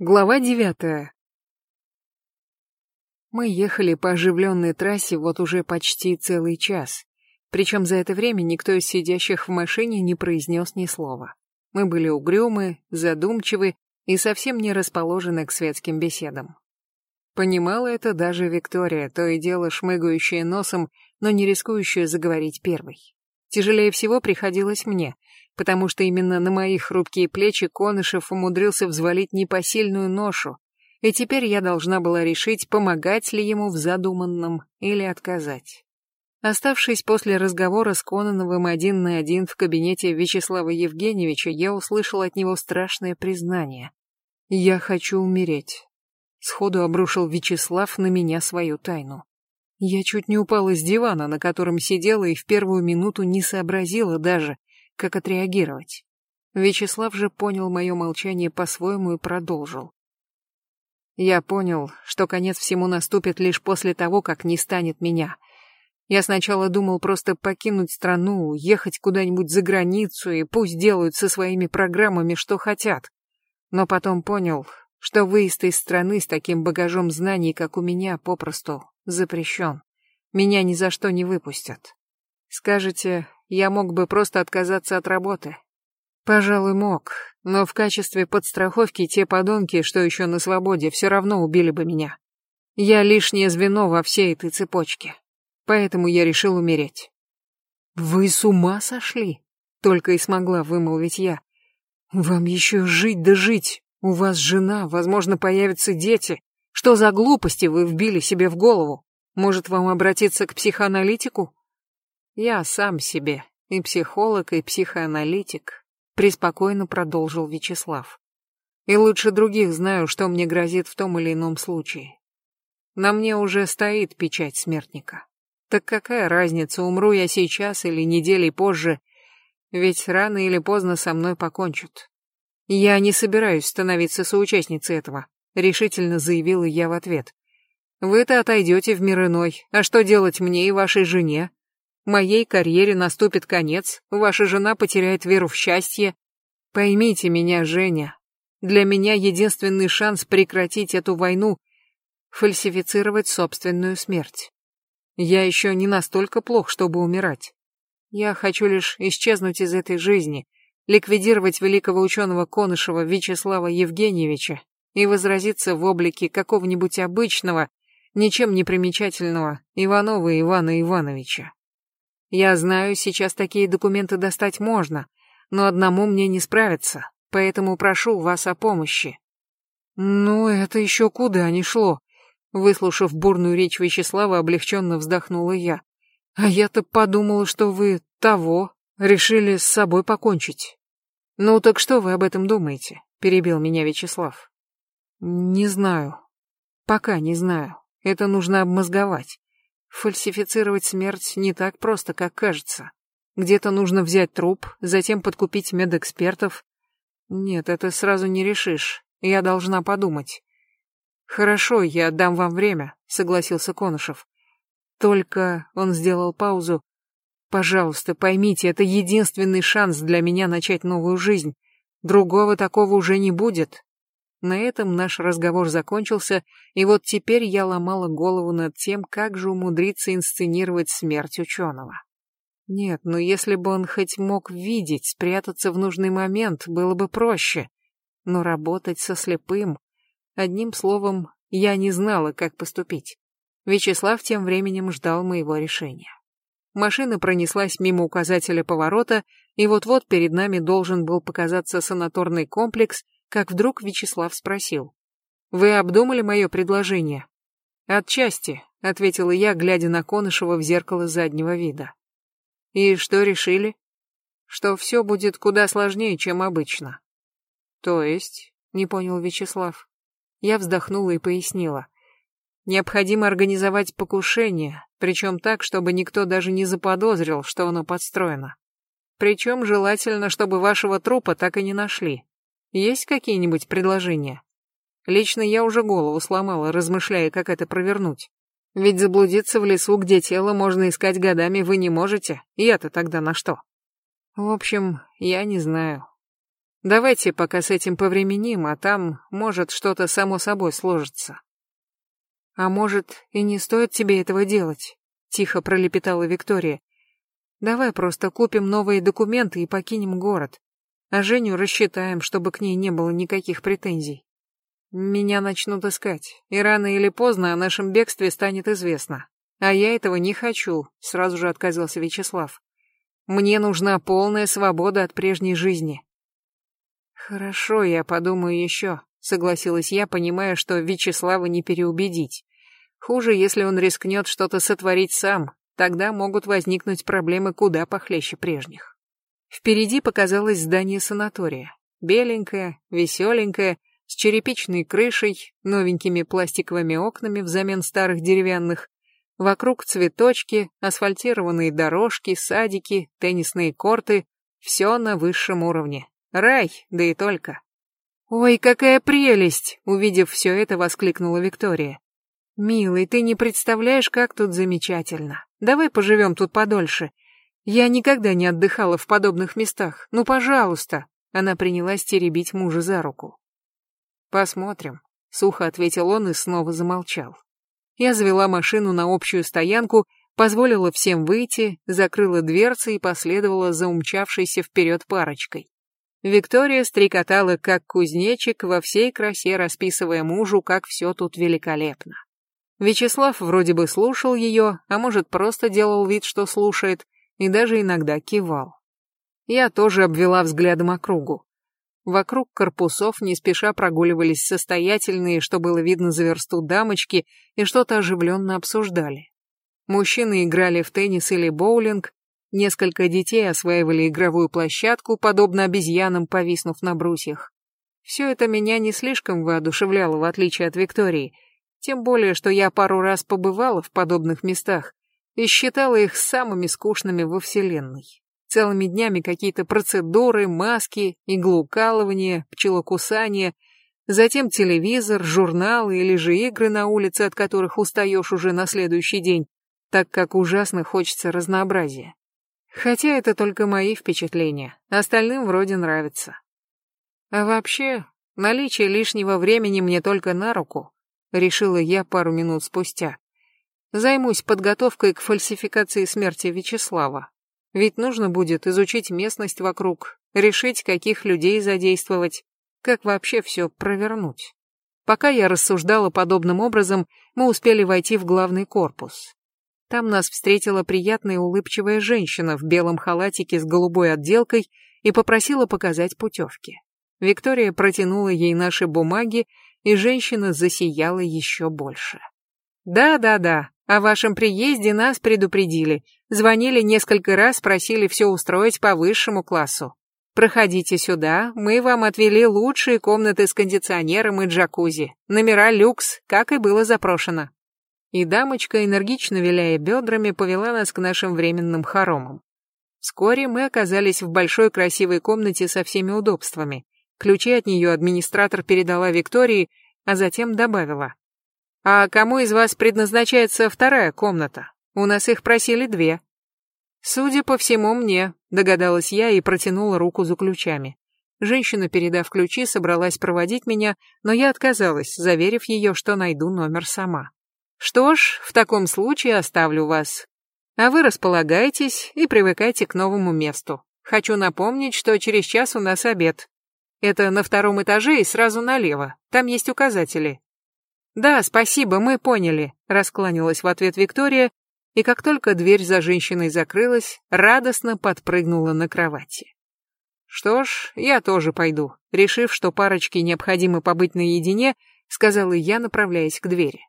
Глава девятая. Мы ехали по оживленной трассе вот уже почти целый час. Причем за это время никто из сидящих в машине не произнес ни слова. Мы были угрюмы, задумчивы и совсем не расположены к светским беседам. Понимала это даже Виктория, то и дело шмыгающая носом, но не рискующая заговорить первой. Тяжелее всего приходилось мне — потому что именно на мои хрупкие плечи Конышев умудрился взвалить непосильную ношу, и теперь я должна была решить, помогать ли ему в задуманном или отказать. Оставшись после разговора с Кононовым один на один в кабинете Вячеслава Евгеньевича, я услышал от него страшное признание. «Я хочу умереть». Сходу обрушил Вячеслав на меня свою тайну. Я чуть не упала с дивана, на котором сидела, и в первую минуту не сообразила даже, как отреагировать. Вячеслав же понял мое молчание по-своему и продолжил. Я понял, что конец всему наступит лишь после того, как не станет меня. Я сначала думал просто покинуть страну, ехать куда-нибудь за границу и пусть делают со своими программами, что хотят. Но потом понял, что выезд из страны с таким багажом знаний, как у меня, попросту запрещен. Меня ни за что не выпустят. Скажете, я мог бы просто отказаться от работы. Пожалуй, мог, но в качестве подстраховки те подонки, что еще на свободе, все равно убили бы меня. Я лишнее звено во всей этой цепочке. Поэтому я решил умереть. Вы с ума сошли? Только и смогла вымолвить я. Вам еще жить да жить. У вас жена, возможно, появятся дети. Что за глупости вы вбили себе в голову? Может, вам обратиться к психоаналитику? Я сам себе и психолог, и психоаналитик, преспокойно продолжил Вячеслав. И лучше других знаю, что мне грозит в том или ином случае. На мне уже стоит печать смертника. Так какая разница, умру я сейчас или неделей позже, ведь рано или поздно со мной покончат. Я не собираюсь становиться соучастницей этого, решительно заявила я в ответ. Вы-то отойдете в мир иной, а что делать мне и вашей жене? Моей карьере наступит конец, ваша жена потеряет веру в счастье. Поймите меня, Женя. Для меня единственный шанс прекратить эту войну — фальсифицировать собственную смерть. Я еще не настолько плох, чтобы умирать. Я хочу лишь исчезнуть из этой жизни, ликвидировать великого ученого Конышева Вячеслава Евгеньевича и возразиться в облике какого-нибудь обычного, ничем не примечательного Иванова Ивана Ивановича. Я знаю, сейчас такие документы достать можно, но одному мне не справиться, поэтому прошу вас о помощи. Ну, это еще куда ни шло. Выслушав бурную речь Вячеслава, облегченно вздохнула я. А я-то подумала, что вы того, решили с собой покончить. Ну так что вы об этом думаете? Перебил меня Вячеслав. Не знаю. Пока не знаю. Это нужно обмозговать. Фальсифицировать смерть не так просто, как кажется. Где-то нужно взять труп, затем подкупить медэкспертов. Нет, это сразу не решишь. Я должна подумать. Хорошо, я дам вам время, согласился Конышев. Только он сделал паузу. Пожалуйста, поймите, это единственный шанс для меня начать новую жизнь. Другого такого уже не будет. На этом наш разговор закончился, и вот теперь я ломала голову над тем, как же умудриться инсценировать смерть ученого. Нет, ну если бы он хоть мог видеть, спрятаться в нужный момент, было бы проще. Но работать со слепым... Одним словом, я не знала, как поступить. Вячеслав тем временем ждал моего решения. Машина пронеслась мимо указателя поворота, и вот-вот перед нами должен был показаться санаторный комплекс — как вдруг Вячеслав спросил. «Вы обдумали мое предложение?» «Отчасти», — ответила я, глядя на Конышева в зеркало заднего вида. «И что решили?» «Что все будет куда сложнее, чем обычно». «То есть?» — не понял Вячеслав. Я вздохнула и пояснила. «Необходимо организовать покушение, причем так, чтобы никто даже не заподозрил, что оно подстроено. Причем желательно, чтобы вашего трупа так и не нашли. Есть какие-нибудь предложения? Лично я уже голову сломала, размышляя, как это провернуть. Ведь заблудиться в лесу, где тело можно искать годами, вы не можете. Я-то тогда на что? В общем, я не знаю. Давайте пока с этим повременим, а там, может, что-то само собой сложится. А может, и не стоит тебе этого делать, тихо пролепетала Виктория. Давай просто купим новые документы и покинем город. А Женю рассчитаем, чтобы к ней не было никаких претензий. Меня начнут искать, и рано или поздно о нашем бегстве станет известно. А я этого не хочу, сразу же отказался Вячеслав. Мне нужна полная свобода от прежней жизни. Хорошо, я подумаю еще, согласилась я, понимая, что Вячеслава не переубедить. Хуже, если он рискнет что-то сотворить сам, тогда могут возникнуть проблемы куда похлеще прежних. Впереди показалось здание санатория. Беленькое, веселенькое, с черепичной крышей, новенькими пластиковыми окнами взамен старых деревянных, Вокруг цветочки, асфальтированные дорожки, садики, теннисные корты. Все на высшем уровне. Рай, да и только. «Ой, какая прелесть!» — увидев все это, воскликнула Виктория. «Милый, ты не представляешь, как тут замечательно. Давай поживем тут подольше. Я никогда не отдыхала в подобных местах. Ну, пожалуйста!» Она принялась теребить мужа за руку. «Посмотрим», — сухо ответил он и снова замолчал. Я завела машину на общую стоянку, позволила всем выйти, закрыла дверцы и последовала за умчавшейся вперед парочкой. Виктория стрекотала как кузнечик, во всей красе расписывая мужу, как все тут великолепно. Вячеслав вроде бы слушал ее, а может просто делал вид, что слушает, и даже иногда кивал. Я тоже обвела взглядом округу. Вокруг корпусов не спеша прогуливались состоятельные, что было видно за версту дамочки, и что-то оживленно обсуждали. Мужчины играли в теннис или боулинг, несколько детей осваивали игровую площадку, подобно обезьянам, повиснув на брусьях. Все это меня не слишком воодушевляло, в отличие от Виктории, тем более, что я пару раз побывала в подобных местах и считала их самыми скучными во Вселенной. Целыми днями какие-то процедуры, маски, иглоукалывание, пчелокусание, затем телевизор, журналы или же игры на улице, от которых устаешь уже на следующий день, так как ужасно хочется разнообразия. Хотя это только мои впечатления, остальным вроде нравится. А вообще, наличие лишнего времени мне только на руку, решила я пару минут спустя. Займусь подготовкой к фальсификации смерти Вячеслава. Ведь нужно будет изучить местность вокруг, решить, каких людей задействовать, как вообще все провернуть. Пока я рассуждала подобным образом, мы успели войти в главный корпус. Там нас встретила приятная улыбчивая женщина в белом халатике с голубой отделкой и попросила показать путевки. Виктория протянула ей наши бумаги, и женщина засияла еще больше. «Да-да-да, о вашем приезде нас предупредили. Звонили несколько раз, просили все устроить по высшему классу. Проходите сюда, мы вам отвели лучшие комнаты с кондиционером и джакузи. Номера люкс, как и было запрошено. И дамочка, энергично виляя бедрами, повела нас к нашим временным хоромам. Вскоре мы оказались в большой красивой комнате со всеми удобствами. Ключи от нее администратор передала Виктории, а затем добавила. А кому из вас предназначается вторая комната? У нас их просили две. Судя по всему, мне, догадалась я и протянула руку за ключами. Женщина, передав ключи, собралась проводить меня, но я отказалась, заверив ее, что найду номер сама. Что ж, в таком случае оставлю вас. А вы располагайтесь и привыкайте к новому месту. Хочу напомнить, что через час у нас обед. Это на втором этаже и сразу налево. Там есть указатели. «Да, спасибо, мы поняли», — раскланялась в ответ Виктория, и как только дверь за женщиной закрылась, радостно подпрыгнула на кровати. «Что ж, я тоже пойду», — решив, что парочке необходимо побыть наедине, сказала я, направляясь к двери.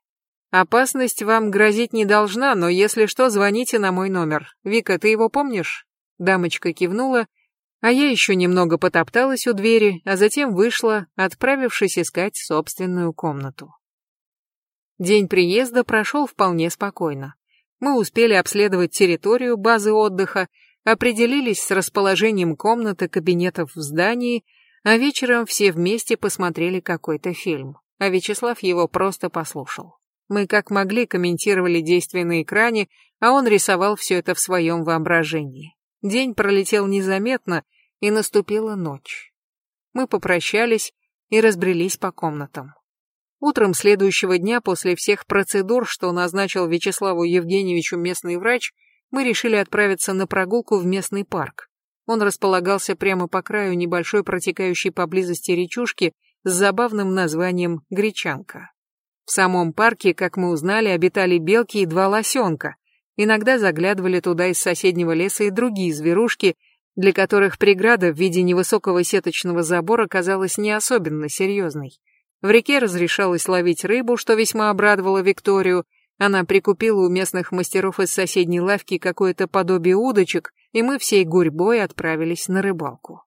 «Опасность вам грозить не должна, но если что, звоните на мой номер. Вика, ты его помнишь?» Дамочка кивнула, а я еще немного потопталась у двери, а затем вышла, отправившись искать собственную комнату. День приезда прошел вполне спокойно. Мы успели обследовать территорию базы отдыха, определились с расположением комнат и кабинетов в здании, а вечером все вместе посмотрели какой-то фильм, а Вячеслав его просто послушал. Мы как могли комментировали действия на экране, а он рисовал все это в своем воображении. День пролетел незаметно, и наступила ночь. Мы попрощались и разбрелись по комнатам. Утром следующего дня, после всех процедур, что назначил Вячеславу Евгеньевичу местный врач, мы решили отправиться на прогулку в местный парк. Он располагался прямо по краю небольшой протекающей поблизости речушки с забавным названием Гречанка. В самом парке, как мы узнали, обитали белки и два лосенка. Иногда заглядывали туда из соседнего леса и другие зверушки, для которых преграда в виде невысокого сеточного забора казалась не особенно серьезной. В реке разрешалось ловить рыбу, что весьма обрадовало Викторию. Она прикупила у местных мастеров из соседней лавки какое-то подобие удочек, и мы всей гурьбой отправились на рыбалку.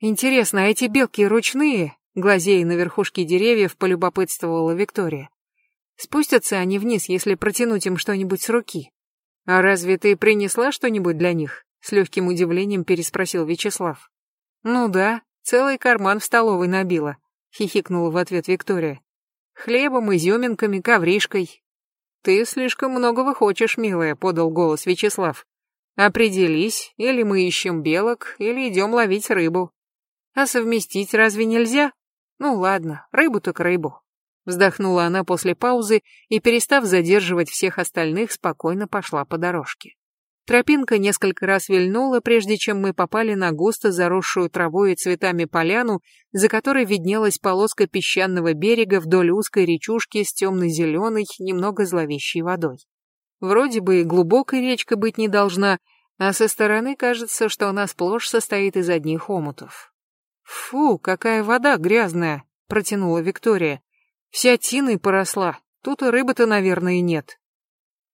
«Интересно, а эти белки ручные?» Глазея на верхушке деревьев, полюбопытствовала Виктория. Спустятся они вниз, если протянуть им что-нибудь с руки. А разве ты принесла что-нибудь для них? С легким удивлением переспросил Вячеслав. Ну да, целый карман в столовой набила, хихикнула в ответ Виктория. Хлебом, изюминками, ковришкой. Ты слишком многого хочешь, милая, подал голос Вячеслав. Определись, или мы ищем белок, или идем ловить рыбу. А совместить разве нельзя? Ну ладно, рыбу так рыбу. Вздохнула она после паузы и, перестав задерживать всех остальных, спокойно пошла по дорожке. Тропинка несколько раз вильнула, прежде чем мы попали на густо заросшую травой и цветами поляну, за которой виднелась полоска песчаного берега вдоль узкой речушки с темно-зеленой, немного зловещей водой. Вроде бы глубокой речка быть не должна, а со стороны кажется, что она сплошь состоит из одних омутов. «Фу, какая вода грязная!» — протянула Виктория. Вся тиной поросла, тут и рыбы-то, наверное, нет.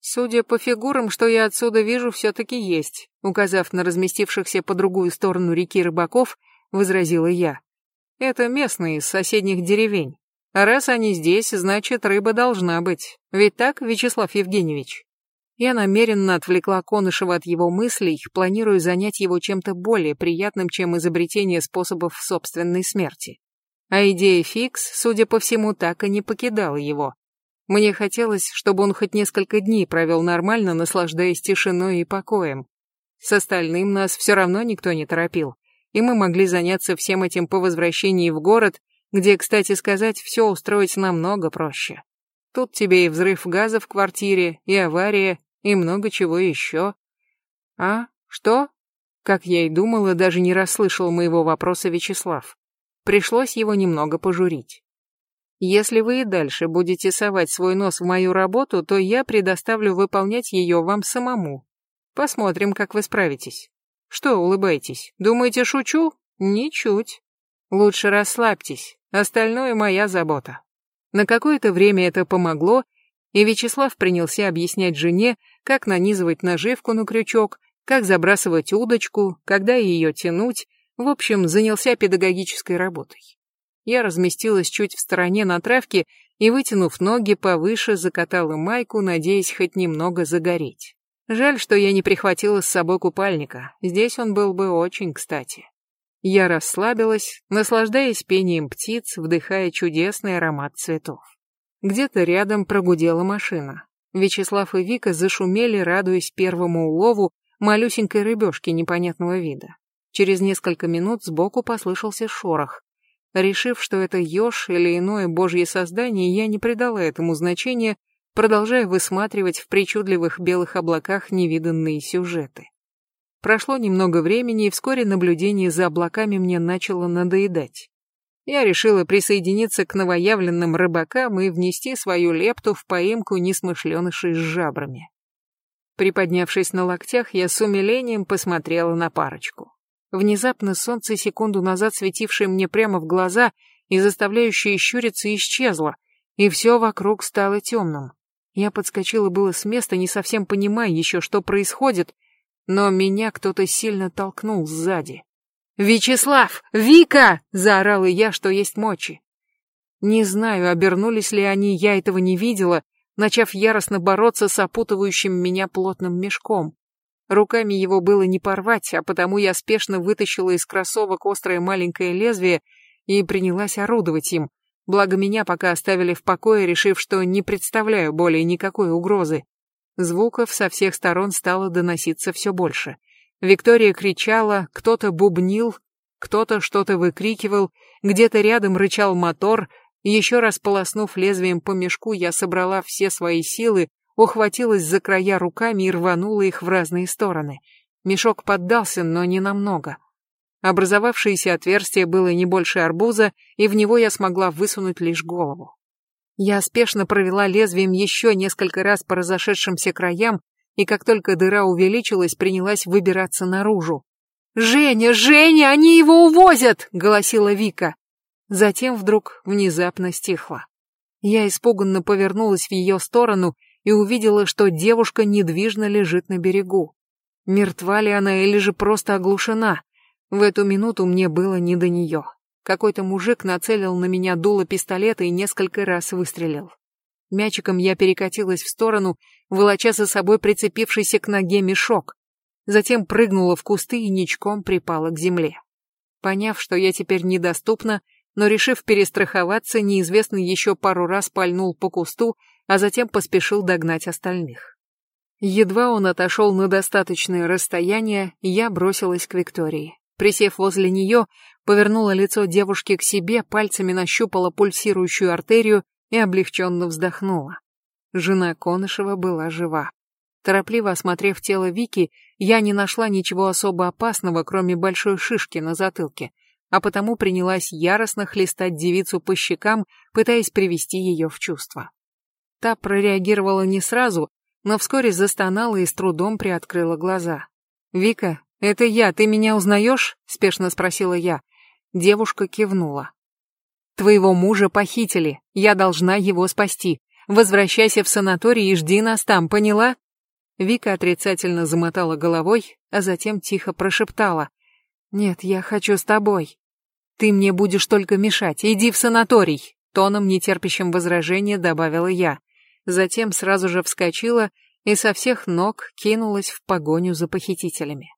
Судя по фигурам, что я отсюда вижу, все-таки есть, указав на разместившихся по другую сторону реки рыбаков, возразила я. Это местные из соседних деревень. А раз они здесь, значит, рыба должна быть. Ведь так, Вячеслав Евгеньевич? Я намеренно отвлекла Конышева от его мыслей, планируя занять его чем-то более приятным, чем изобретение способов собственной смерти. А идея фикс, судя по всему, так и не покидала его. Мне хотелось, чтобы он хоть несколько дней провел нормально, наслаждаясь тишиной и покоем. С остальным нас все равно никто не торопил, и мы могли заняться всем этим по возвращении в город, где, кстати сказать, все устроить намного проще. Тут тебе и взрыв газа в квартире, и авария, и много чего еще. А? Что? Как я и думала, даже не расслышал моего вопроса Вячеслав. Пришлось его немного пожурить. Если вы и дальше будете совать свой нос в мою работу, то я предоставлю выполнять ее вам самому. Посмотрим, как вы справитесь. Что улыбаетесь? Думаете, шучу? Ничуть. Лучше расслабьтесь. Остальное моя забота. На какое-то время это помогло, и Вячеслав принялся объяснять жене, как нанизывать наживку на крючок, как забрасывать удочку, когда ее тянуть, в общем, занялся педагогической работой. Я разместилась чуть в стороне на травке и, вытянув ноги повыше, закатала майку, надеясь хоть немного загореть. Жаль, что я не прихватила с собой купальника, здесь он был бы очень кстати. Я расслабилась, наслаждаясь пением птиц, вдыхая чудесный аромат цветов. Где-то рядом прогудела машина. Вячеслав и Вика зашумели, радуясь первому улову малюсенькой рыбешки непонятного вида. Через несколько минут сбоку послышался шорох. Решив, что это еж или иное божье создание, я не придала этому значения, продолжая высматривать в причудливых белых облаках невиданные сюжеты. Прошло немного времени, и вскоре наблюдение за облаками мне начало надоедать. Я решила присоединиться к новоявленным рыбакам и внести свою лепту в поимку несмышленышей с жабрами. Приподнявшись на локтях, я с умилением посмотрела на парочку. Внезапно солнце, секунду назад светившее мне прямо в глаза и заставляющее щуриться, исчезло, и все вокруг стало темным. Я подскочила было с места, не совсем понимая еще, что происходит, но меня кто-то сильно толкнул сзади. «Вячеслав! Вика!» — заорала я, что есть мочи. Не знаю, обернулись ли они, я этого не видела, начав яростно бороться с опутывающим меня плотным мешком. Руками его было не порвать, а потому я спешно вытащила из кроссовок острое маленькое лезвие и принялась орудовать им, благо меня пока оставили в покое, решив, что не представляю более никакой угрозы. Звуков со всех сторон стало доноситься все больше. Виктория кричала, кто-то бубнил, Кто-то что-то выкрикивал, где-то рядом рычал мотор, еще раз полоснув лезвием по мешку, я собрала все свои силы, ухватилась за края руками и рванула их в разные стороны. Мешок поддался, но не намного. Образовавшееся отверстие было не больше арбуза, и в него я смогла высунуть лишь голову. Я спешно провела лезвием еще несколько раз по разошедшимся краям, и как только дыра увеличилась, принялась выбираться наружу. «Женя, Женя, они его увозят!» — голосила Вика. Затем вдруг внезапно стихла. Я испуганно повернулась в ее сторону и увидела, что девушка недвижно лежит на берегу. Мертва ли она или же просто оглушена? В эту минуту мне было не до нее. Какой-то мужик нацелил на меня дуло пистолета и несколько раз выстрелил. Мячиком я перекатилась в сторону, волоча за собой прицепившийся к ноге мешок. Затем прыгнула в кусты и ничком припала к земле. Поняв, что я теперь недоступна, но, решив перестраховаться, неизвестный еще пару раз пальнул по кусту, а затем поспешил догнать остальных. Едва он отошел на достаточное расстояние, я бросилась к Виктории. Присев возле нее, повернула лицо девушки к себе, пальцами нащупала пульсирующую артерию и облегченно вздохнула. Жена Конышева была жива. Торопливо осмотрев тело Вики, я не нашла ничего особо опасного, кроме большой шишки на затылке, а потому принялась яростно хлестать девицу по щекам, пытаясь привести ее в чувство. Та прореагировала не сразу, но вскоре застонала и с трудом приоткрыла глаза. «Вика, это я, ты меня узнаешь?» — спешно спросила я. Девушка кивнула. «Твоего мужа похитили, я должна его спасти. Возвращайся в санаторий и жди нас там, поняла?» Вика отрицательно замотала головой, а затем тихо прошептала. «Нет, я хочу с тобой. Ты мне будешь только мешать, иди в санаторий», тоном, нетерпящим возражения, добавила я. Затем сразу же вскочила и со всех ног кинулась в погоню за похитителями.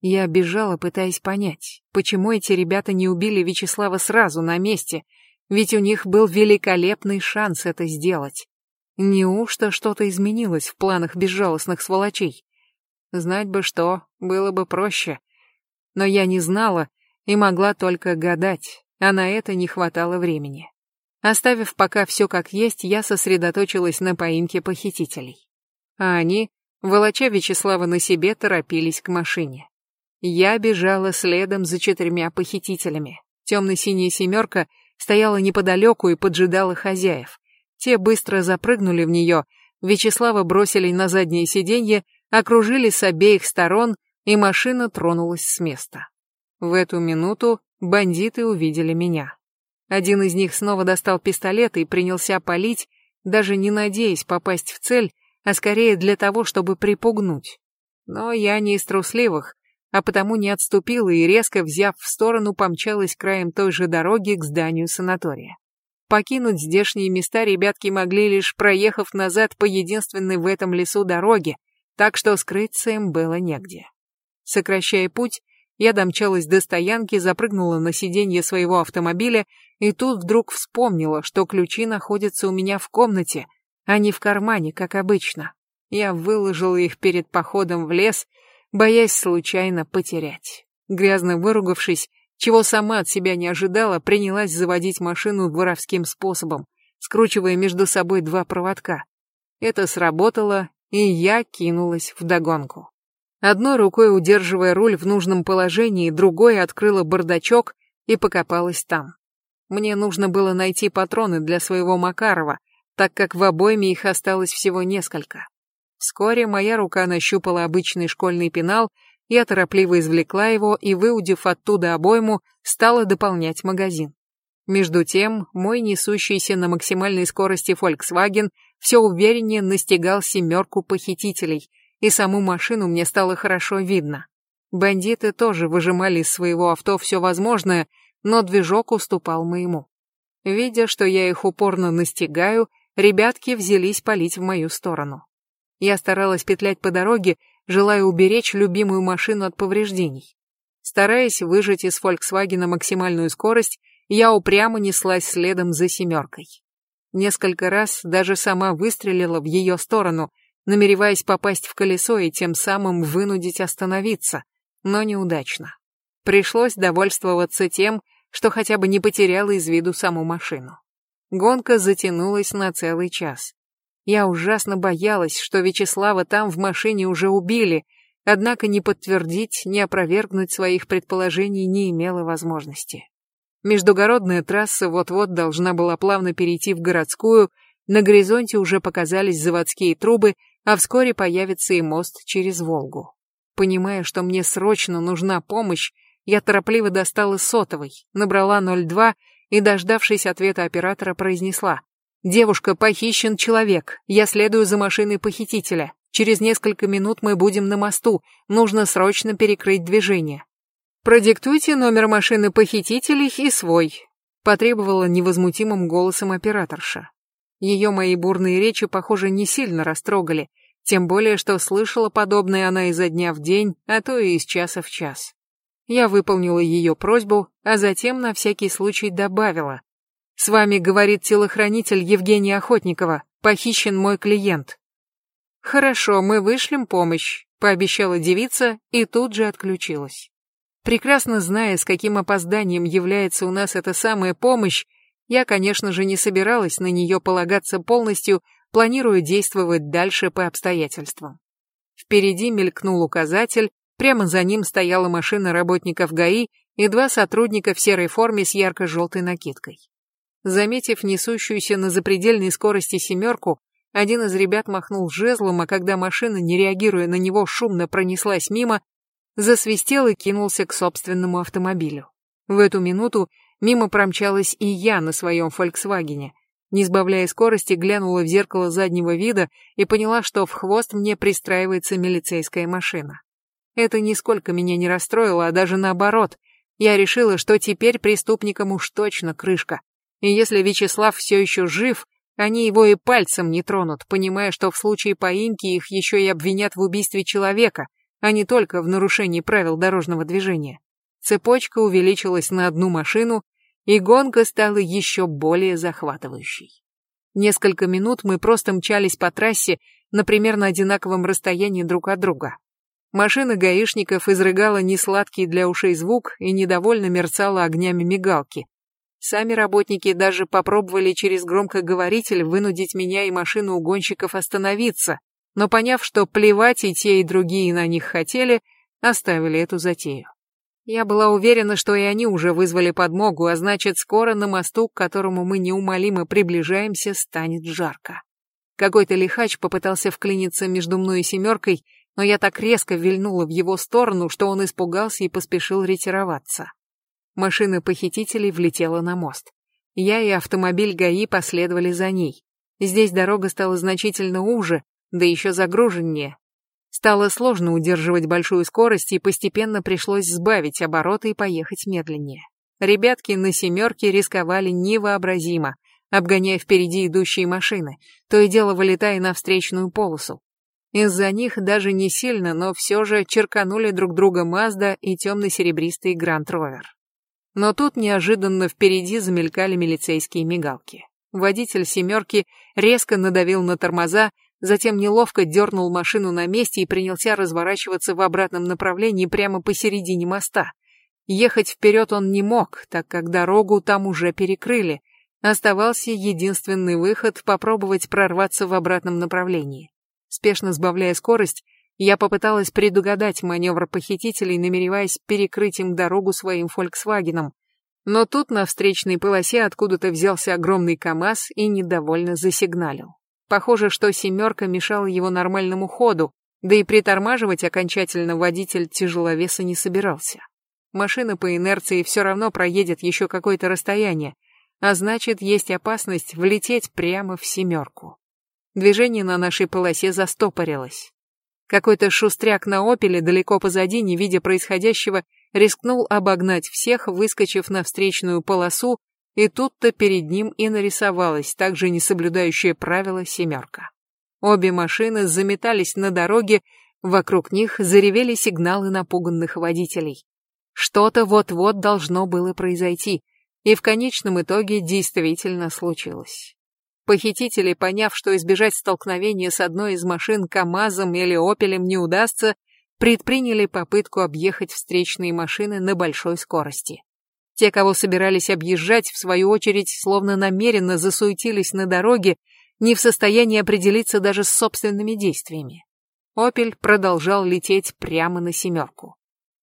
Я бежала, пытаясь понять, почему эти ребята не убили Вячеслава сразу на месте, ведь у них был великолепный шанс это сделать. Неужто что-то изменилось в планах безжалостных сволочей? Знать бы что, было бы проще. Но я не знала и могла только гадать, а на это не хватало времени. Оставив пока все как есть, я сосредоточилась на поимке похитителей. А они, волоча Вячеслава на себе, торопились к машине. Я бежала следом за четырьмя похитителями. Темно-синяя семерка стояла неподалеку и поджидала хозяев. Те быстро запрыгнули в нее, Вячеслава бросили на заднее сиденье, окружили с обеих сторон, и машина тронулась с места. В эту минуту бандиты увидели меня. Один из них снова достал пистолет и принялся палить, даже не надеясь попасть в цель, а скорее для того, чтобы припугнуть. Но я не из трусливых, а потому не отступила и, резко взяв в сторону, помчалась краем той же дороги к зданию санатория. Покинуть здешние места ребятки могли лишь проехав назад по единственной в этом лесу дороге, так что скрыться им было негде. Сокращая путь, я домчалась до стоянки, запрыгнула на сиденье своего автомобиля и тут вдруг вспомнила, что ключи находятся у меня в комнате, а не в кармане, как обычно. Я выложила их перед походом в лес, боясь случайно потерять. Грязно выругавшись, чего сама от себя не ожидала, принялась заводить машину воровским способом, скручивая между собой два проводка. Это сработало, и я кинулась в догонку. Одной рукой удерживая руль в нужном положении, другой открыла бардачок и покопалась там. Мне нужно было найти патроны для своего Макарова, так как в обойме их осталось всего несколько. Вскоре моя рука нащупала обычный школьный пенал я торопливо извлекла его и, выудив оттуда обойму, стала дополнять магазин. Между тем, мой несущийся на максимальной скорости Volkswagen все увереннее настигал семерку похитителей, и саму машину мне стало хорошо видно. Бандиты тоже выжимали из своего авто все возможное, но движок уступал моему. Видя, что я их упорно настигаю, ребятки взялись палить в мою сторону. Я старалась петлять по дороге, желая уберечь любимую машину от повреждений. Стараясь выжать из Фольксвагена максимальную скорость, я упрямо неслась следом за семеркой. Несколько раз даже сама выстрелила в ее сторону, намереваясь попасть в колесо и тем самым вынудить остановиться, но неудачно. Пришлось довольствоваться тем, что хотя бы не потеряла из виду саму машину. Гонка затянулась на целый час. Я ужасно боялась, что Вячеслава там в машине уже убили, однако ни подтвердить, ни опровергнуть своих предположений не имела возможности. Междугородная трасса вот-вот должна была плавно перейти в городскую, на горизонте уже показались заводские трубы, а вскоре появится и мост через Волгу. Понимая, что мне срочно нужна помощь, я торопливо достала сотовой, набрала 02 и, дождавшись ответа оператора, произнесла. «Девушка, похищен человек. Я следую за машиной похитителя. Через несколько минут мы будем на мосту. Нужно срочно перекрыть движение». «Продиктуйте номер машины похитителей и свой», — потребовала невозмутимым голосом операторша. Ее мои бурные речи, похоже, не сильно растрогали, тем более, что слышала подобное она изо дня в день, а то и из часа в час. Я выполнила ее просьбу, а затем на всякий случай добавила. «С вами говорит телохранитель Евгения Охотникова. Похищен мой клиент». «Хорошо, мы вышлем помощь», — пообещала девица и тут же отключилась. Прекрасно зная, с каким опозданием является у нас эта самая помощь, я, конечно же, не собиралась на нее полагаться полностью, планируя действовать дальше по обстоятельствам. Впереди мелькнул указатель, прямо за ним стояла машина работников ГАИ и два сотрудника в серой форме с ярко-желтой накидкой. Заметив несущуюся на запредельной скорости семерку, один из ребят махнул жезлом, а когда машина, не реагируя на него, шумно пронеслась мимо, засвистел и кинулся к собственному автомобилю. В эту минуту мимо промчалась и я на своем «Фольксвагене». Не сбавляя скорости, глянула в зеркало заднего вида и поняла, что в хвост мне пристраивается милицейская машина. Это нисколько меня не расстроило, а даже наоборот. Я решила, что теперь преступникам уж точно крышка. И если Вячеслав все еще жив, они его и пальцем не тронут, понимая, что в случае поимки их еще и обвинят в убийстве человека, а не только в нарушении правил дорожного движения. Цепочка увеличилась на одну машину, и гонка стала еще более захватывающей. Несколько минут мы просто мчались по трассе на примерно одинаковом расстоянии друг от друга. Машина гаишников изрыгала несладкий для ушей звук и недовольно мерцала огнями мигалки. Сами работники даже попробовали через громкоговоритель вынудить меня и машину угонщиков остановиться, но поняв, что плевать и те, и другие на них хотели, оставили эту затею. Я была уверена, что и они уже вызвали подмогу, а значит, скоро на мосту, к которому мы неумолимо приближаемся, станет жарко. Какой-то лихач попытался вклиниться между мной и семеркой, но я так резко вильнула в его сторону, что он испугался и поспешил ретироваться. Машина похитителей влетела на мост. Я и автомобиль ГАИ последовали за ней. Здесь дорога стала значительно уже, да еще загруженнее. Стало сложно удерживать большую скорость, и постепенно пришлось сбавить обороты и поехать медленнее. Ребятки на семерке рисковали невообразимо, обгоняя впереди идущие машины, то и дело вылетая на встречную полосу. Из-за них даже не сильно, но все же черканули друг друга Мазда и темно-серебристый Гранд Ровер. Но тут неожиданно впереди замелькали милицейские мигалки. Водитель «семерки» резко надавил на тормоза, затем неловко дернул машину на месте и принялся разворачиваться в обратном направлении прямо посередине моста. Ехать вперед он не мог, так как дорогу там уже перекрыли. Оставался единственный выход — попробовать прорваться в обратном направлении. Спешно сбавляя скорость, я попыталась предугадать маневр похитителей, намереваясь перекрыть им дорогу своим «Фольксвагеном», но тут на встречной полосе откуда-то взялся огромный КАМАЗ и недовольно засигналил. Похоже, что «семерка» мешала его нормальному ходу, да и притормаживать окончательно водитель тяжеловеса не собирался. Машина по инерции все равно проедет еще какое-то расстояние, а значит, есть опасность влететь прямо в «семерку». Движение на нашей полосе застопорилось. Какой-то шустряк на «Опеле» далеко позади, не видя происходящего, рискнул обогнать всех, выскочив на встречную полосу, и тут-то перед ним и нарисовалась также не соблюдающая правила семерка. Обе машины заметались на дороге, вокруг них заревели сигналы напуганных водителей. Что-то вот-вот должно было произойти, и в конечном итоге действительно случилось. Похитители, поняв, что избежать столкновения с одной из машин КАМАЗом или Опелем не удастся, предприняли попытку объехать встречные машины на большой скорости. Те, кого собирались объезжать, в свою очередь, словно намеренно засуетились на дороге, не в состоянии определиться даже с собственными действиями. «Опель» продолжал лететь прямо на семерку.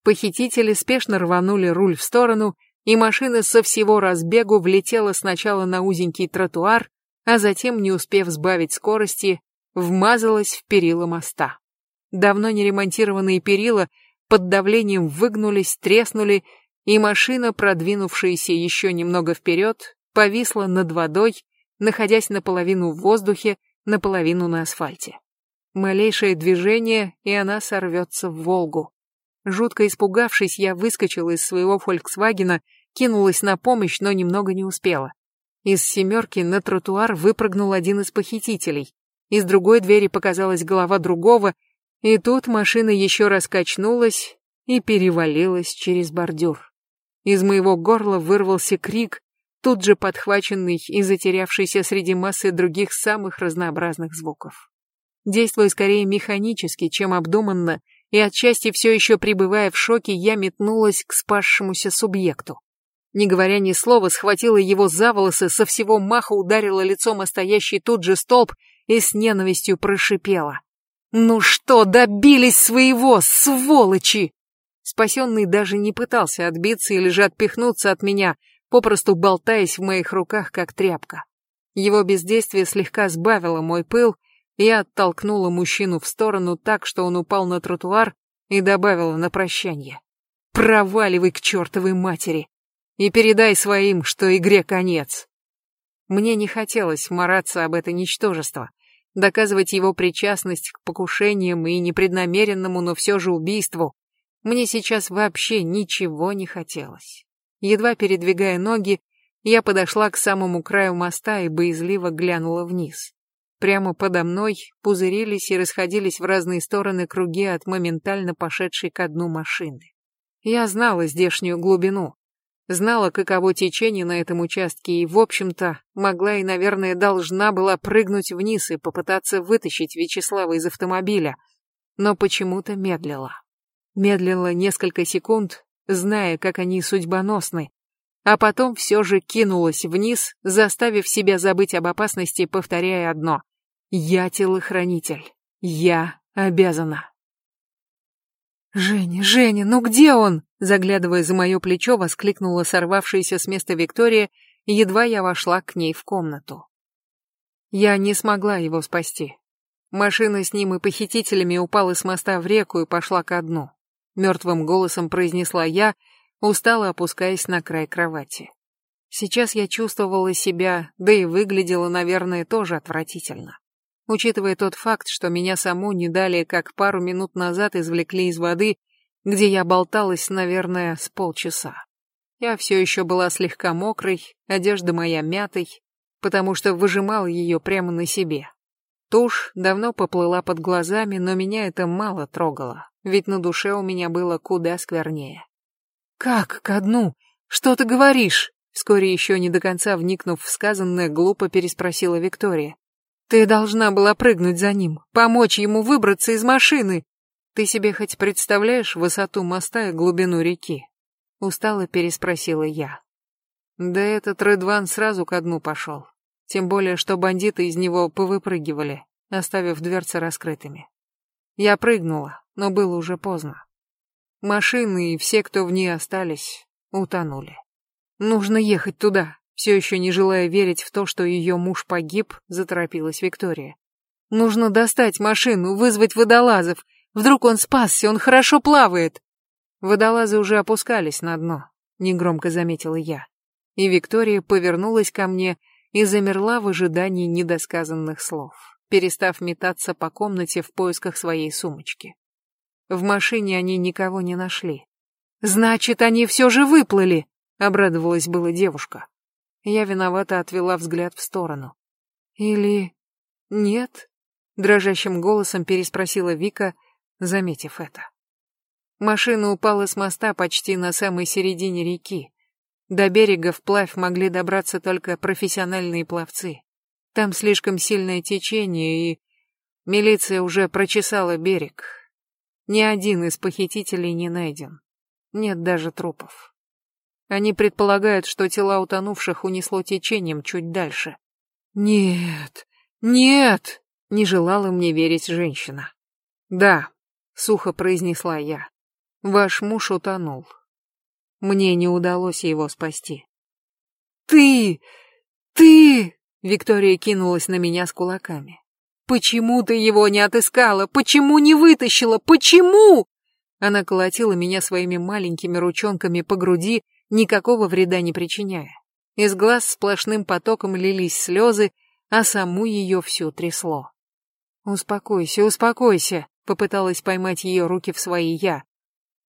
Похитители спешно рванули руль в сторону, и машина со всего разбегу влетела сначала на узенький тротуар, а затем, не успев сбавить скорости, вмазалась в перила моста. Давно не ремонтированные перила под давлением выгнулись, треснули, и машина, продвинувшаяся еще немного вперед, повисла над водой, находясь наполовину в воздухе, наполовину на асфальте. Малейшее движение, и она сорвется в Волгу. Жутко испугавшись, я выскочила из своего «Фольксвагена», кинулась на помощь, но немного не успела. Из «семерки» на тротуар выпрыгнул один из похитителей. Из другой двери показалась голова другого, и тут машина еще раз качнулась и перевалилась через бордюр. Из моего горла вырвался крик, тут же подхваченный и затерявшийся среди массы других самых разнообразных звуков. Действуя скорее механически, чем обдуманно, и отчасти все еще пребывая в шоке, я метнулась к спасшемуся субъекту. Не говоря ни слова, схватила его за волосы, со всего маха ударила лицом о стоящий тут же столб и с ненавистью прошипела. «Ну что, добились своего, сволочи!» Спасенный даже не пытался отбиться или же отпихнуться от меня, попросту болтаясь в моих руках, как тряпка. Его бездействие слегка сбавило мой пыл, я оттолкнула мужчину в сторону так, что он упал на тротуар и добавила на прощание. «Проваливай к чертовой матери и передай своим, что игре конец». Мне не хотелось мараться об это ничтожество, доказывать его причастность к покушениям и непреднамеренному, но все же убийству. Мне сейчас вообще ничего не хотелось. Едва передвигая ноги, я подошла к самому краю моста и боязливо глянула вниз. Прямо подо мной пузырились и расходились в разные стороны круги от моментально пошедшей ко дну машины. Я знала здешнюю глубину, знала, каково течение на этом участке, и, в общем-то, могла и, наверное, должна была прыгнуть вниз и попытаться вытащить Вячеслава из автомобиля, но почему-то медлила. Медлила несколько секунд, зная, как они судьбоносны, а потом все же кинулась вниз, заставив себя забыть об опасности, повторяя одно я телохранитель. Я обязана. «Женя, Женя, ну где он?» Заглядывая за мое плечо, воскликнула сорвавшаяся с места Виктория, едва я вошла к ней в комнату. Я не смогла его спасти. Машина с ним и похитителями упала с моста в реку и пошла ко дну. Мертвым голосом произнесла я, устало опускаясь на край кровати. Сейчас я чувствовала себя, да и выглядела, наверное, тоже отвратительно учитывая тот факт, что меня саму не далее, как пару минут назад извлекли из воды, где я болталась, наверное, с полчаса. Я все еще была слегка мокрой, одежда моя мятой, потому что выжимал ее прямо на себе. Тушь давно поплыла под глазами, но меня это мало трогало, ведь на душе у меня было куда сквернее. «Как ко дну? Что ты говоришь?» Вскоре еще не до конца вникнув в сказанное, глупо переспросила Виктория. Ты должна была прыгнуть за ним, помочь ему выбраться из машины. Ты себе хоть представляешь высоту моста и глубину реки? Устало переспросила я. Да этот Редван сразу ко дну пошел. Тем более, что бандиты из него повыпрыгивали, оставив дверцы раскрытыми. Я прыгнула, но было уже поздно. Машины и все, кто в ней остались, утонули. Нужно ехать туда, все еще не желая верить в то, что ее муж погиб, заторопилась Виктория. Нужно достать машину, вызвать водолазов. Вдруг он спасся, он хорошо плавает. Водолазы уже опускались на дно, негромко заметила я. И Виктория повернулась ко мне и замерла в ожидании недосказанных слов, перестав метаться по комнате в поисках своей сумочки. В машине они никого не нашли. Значит, они все же выплыли, обрадовалась была девушка. Я виновато отвела взгляд в сторону. Или... нет? Дрожащим голосом переспросила Вика, заметив это. Машина упала с моста почти на самой середине реки. До берега вплавь могли добраться только профессиональные пловцы. Там слишком сильное течение, и... Милиция уже прочесала берег. Ни один из похитителей не найден. Нет даже трупов. Они предполагают, что тела утонувших унесло течением чуть дальше. Нет, нет, не желала мне верить женщина. Да, сухо произнесла я. Ваш муж утонул. Мне не удалось его спасти. Ты! Ты! Виктория кинулась на меня с кулаками. Почему ты его не отыскала? Почему не вытащила? Почему? Она колотила меня своими маленькими ручонками по груди, никакого вреда не причиняя. Из глаз сплошным потоком лились слезы, а саму ее все трясло. «Успокойся, успокойся», — попыталась поймать ее руки в свои «я».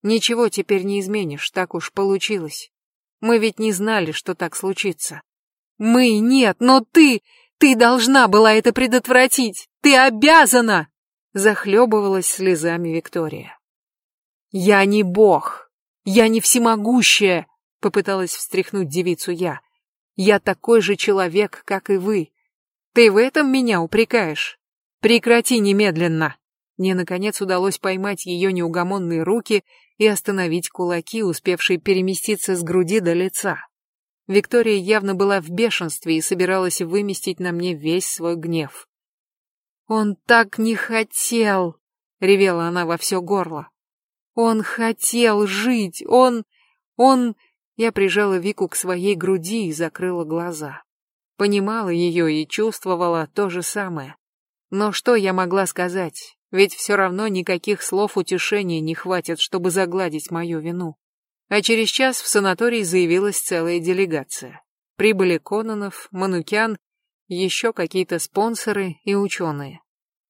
«Ничего теперь не изменишь, так уж получилось. Мы ведь не знали, что так случится». «Мы нет, но ты... Ты должна была это предотвратить! Ты обязана!» Захлебывалась слезами Виктория. «Я не бог! Я не всемогущая!» Попыталась встряхнуть девицу я. «Я такой же человек, как и вы. Ты в этом меня упрекаешь? Прекрати немедленно!» Мне, наконец, удалось поймать ее неугомонные руки и остановить кулаки, успевшие переместиться с груди до лица. Виктория явно была в бешенстве и собиралась выместить на мне весь свой гнев. «Он так не хотел!» — ревела она во все горло. «Он хотел жить! Он... он...» Я прижала Вику к своей груди и закрыла глаза. Понимала ее и чувствовала то же самое. Но что я могла сказать? Ведь все равно никаких слов утешения не хватит, чтобы загладить мою вину. А через час в санаторий заявилась целая делегация. Прибыли Кононов, Манукян, еще какие-то спонсоры и ученые.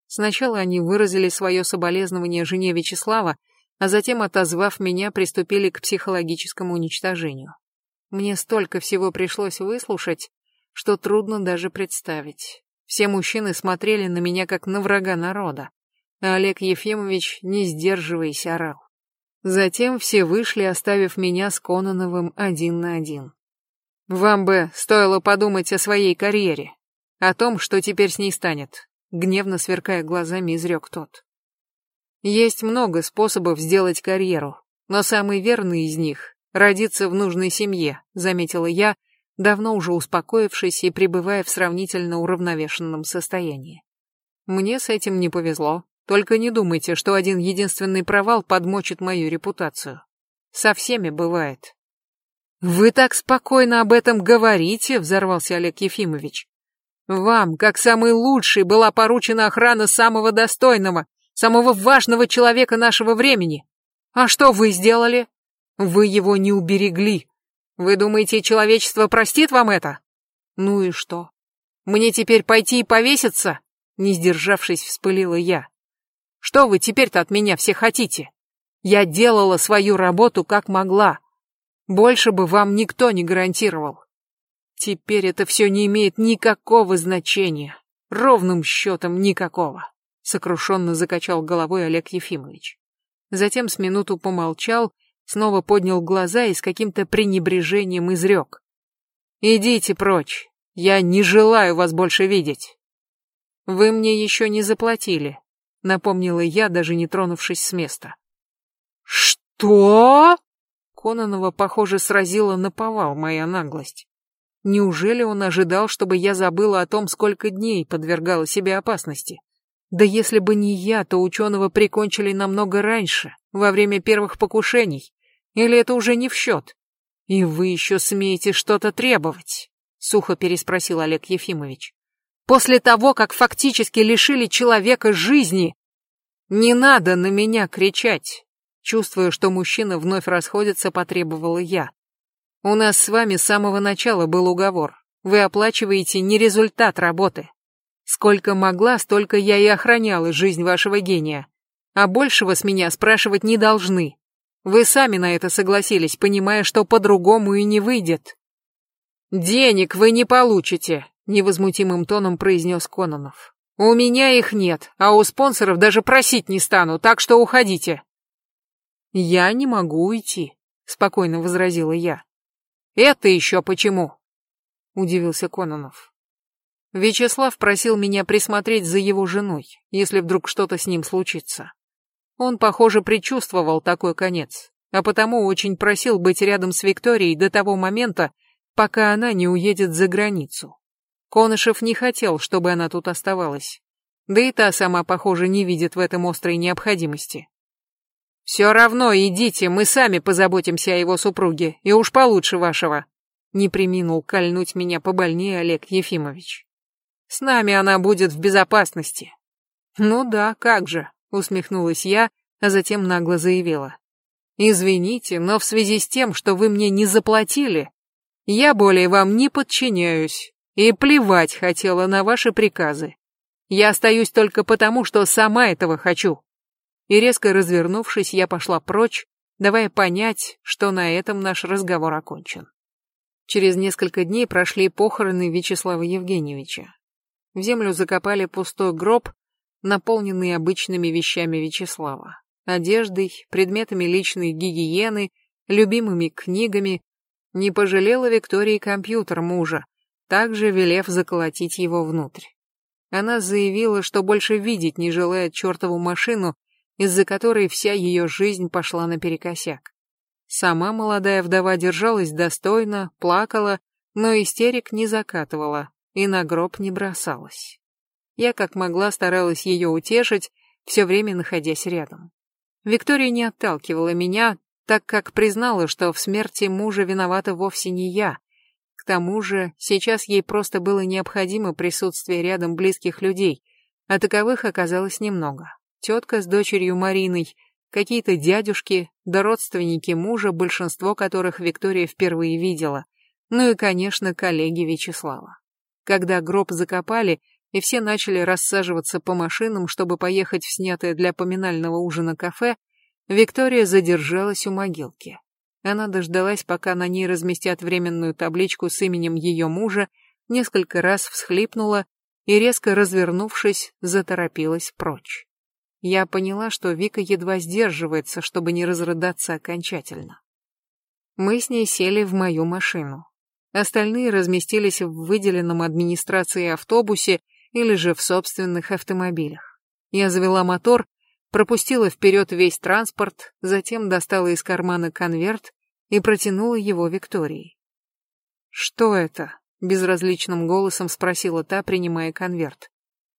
Сначала они выразили свое соболезнование жене Вячеслава, а затем, отозвав меня, приступили к психологическому уничтожению. Мне столько всего пришлось выслушать, что трудно даже представить. Все мужчины смотрели на меня как на врага народа, а Олег Ефимович, не сдерживаясь, орал. Затем все вышли, оставив меня с Кононовым один на один. Вам бы стоило подумать о своей карьере, о том, что теперь с ней станет, гневно сверкая глазами, изрек тот. Есть много способов сделать карьеру, но самый верный из них — родиться в нужной семье, заметила я, давно уже успокоившись и пребывая в сравнительно уравновешенном состоянии. Мне с этим не повезло, только не думайте, что один единственный провал подмочит мою репутацию. Со всеми бывает. «Вы так спокойно об этом говорите», — взорвался Олег Ефимович. «Вам, как самый лучший, была поручена охрана самого достойного, самого важного человека нашего времени. А что вы сделали? Вы его не уберегли. Вы думаете, человечество простит вам это? Ну и что? Мне теперь пойти и повеситься? Не сдержавшись, вспылила я. Что вы теперь-то от меня все хотите? Я делала свою работу как могла. Больше бы вам никто не гарантировал. Теперь это все не имеет никакого значения. Ровным счетом никакого сокрушенно закачал головой Олег Ефимович. Затем с минуту помолчал, снова поднял глаза и с каким-то пренебрежением изрек. «Идите прочь, я не желаю вас больше видеть». «Вы мне еще не заплатили», — напомнила я, даже не тронувшись с места. «Что?» Кононова, похоже, сразила наповал моя наглость. Неужели он ожидал, чтобы я забыла о том, сколько дней подвергала себе опасности? Да если бы не я, то ученого прикончили намного раньше, во время первых покушений. Или это уже не в счет? И вы еще смеете что-то требовать? Сухо переспросил Олег Ефимович. После того, как фактически лишили человека жизни. Не надо на меня кричать. Чувствуя, что мужчина вновь расходится, потребовала я. У нас с вами с самого начала был уговор. Вы оплачиваете не результат работы, Сколько могла, столько я и охраняла жизнь вашего гения. А большего с меня спрашивать не должны. Вы сами на это согласились, понимая, что по-другому и не выйдет. Денег вы не получите, невозмутимым тоном произнес Кононов. У меня их нет, а у спонсоров даже просить не стану, так что уходите. Я не могу уйти, спокойно возразила я. Это еще почему? Удивился Кононов. Вячеслав просил меня присмотреть за его женой, если вдруг что-то с ним случится. Он, похоже, предчувствовал такой конец, а потому очень просил быть рядом с Викторией до того момента, пока она не уедет за границу. Конышев не хотел, чтобы она тут оставалась. Да и та сама, похоже, не видит в этом острой необходимости. «Все равно идите, мы сами позаботимся о его супруге, и уж получше вашего», не приминул кольнуть меня побольнее Олег Ефимович. «С нами она будет в безопасности». «Ну да, как же», усмехнулась я, а затем нагло заявила. «Извините, но в связи с тем, что вы мне не заплатили, я более вам не подчиняюсь и плевать хотела на ваши приказы. Я остаюсь только потому, что сама этого хочу. И резко развернувшись, я пошла прочь, давая понять, что на этом наш разговор окончен. Через несколько дней прошли похороны Вячеслава Евгеньевича. В землю закопали пустой гроб, наполненный обычными вещами Вячеслава. Одеждой, предметами личной гигиены, любимыми книгами. Не пожалела Виктории компьютер мужа, также велев заколотить его внутрь. Она заявила, что больше видеть не желает чертову машину, из-за которой вся ее жизнь пошла наперекосяк. Сама молодая вдова держалась достойно, плакала, но истерик не закатывала и на гроб не бросалась. Я как могла старалась ее утешить, все время находясь рядом. Виктория не отталкивала меня, так как признала, что в смерти мужа виновата вовсе не я, к тому же, сейчас ей просто было необходимо присутствие рядом близких людей, а таковых оказалось немного. Тетка с дочерью Мариной, какие-то дядюшки, да родственники мужа, большинство которых Виктория впервые видела, ну и, конечно, коллеги Вячеслава. Когда гроб закопали, и все начали рассаживаться по машинам, чтобы поехать в снятое для поминального ужина кафе, Виктория задержалась у могилки. Она дождалась, пока на ней разместят временную табличку с именем ее мужа, несколько раз всхлипнула и, резко развернувшись, заторопилась прочь. Я поняла, что Вика едва сдерживается, чтобы не разрыдаться окончательно. Мы с ней сели в мою машину. Остальные разместились в выделенном администрации автобусе или же в собственных автомобилях. Я завела мотор пропустила вперед весь транспорт, затем достала из кармана конверт и протянула его Виктории. «Что это?» — безразличным голосом спросила та, принимая конверт.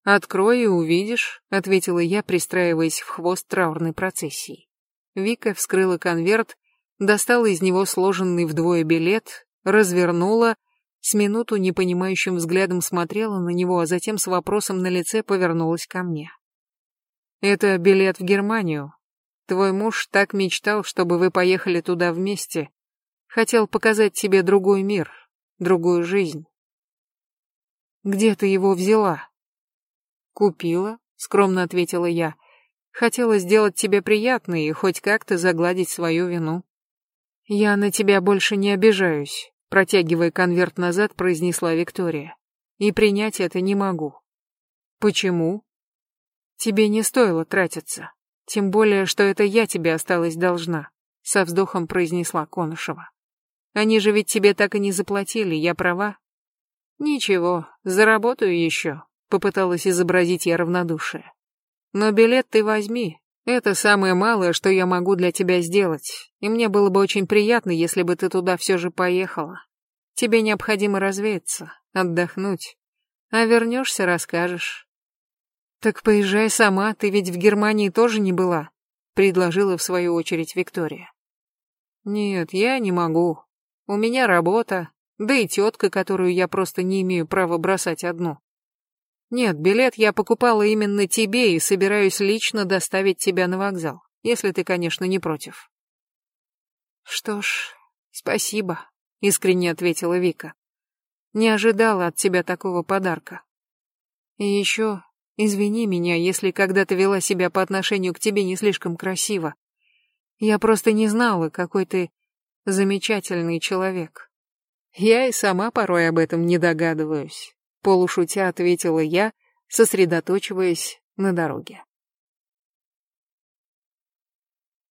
«Открой и увидишь», — ответила я, пристраиваясь в хвост траурной процессии. Вика вскрыла конверт, достала из него сложенный вдвое билет, развернула, с минуту непонимающим взглядом смотрела на него, а затем с вопросом на лице повернулась ко мне. Это билет в Германию. Твой муж так мечтал, чтобы вы поехали туда вместе. Хотел показать тебе другой мир, другую жизнь. Где ты его взяла? Купила, скромно ответила я. Хотела сделать тебе приятно и хоть как-то загладить свою вину. Я на тебя больше не обижаюсь, протягивая конверт назад, произнесла Виктория. И принять это не могу. Почему? Тебе не стоило тратиться. Тем более, что это я тебе осталась должна, со вздохом произнесла Конышева. Они же ведь тебе так и не заплатили, я права? Ничего, заработаю еще, попыталась изобразить я равнодушие. Но билет ты возьми, это самое малое, что я могу для тебя сделать, и мне было бы очень приятно, если бы ты туда все же поехала. Тебе необходимо развеяться, отдохнуть. А вернешься, расскажешь. «Так поезжай сама, ты ведь в Германии тоже не была», — предложила в свою очередь Виктория. «Нет, я не могу. У меня работа, да и тетка, которую я просто не имею права бросать одну. Нет, билет я покупала именно тебе и собираюсь лично доставить тебя на вокзал, если ты, конечно, не против». «Что ж, спасибо», — искренне ответила Вика. «Не ожидала от тебя такого подарка. И еще Извини меня, если когда-то вела себя по отношению к тебе не слишком красиво. Я просто не знала, какой ты замечательный человек. Я и сама порой об этом не догадываюсь, полушутя ответила я, сосредоточиваясь на дороге.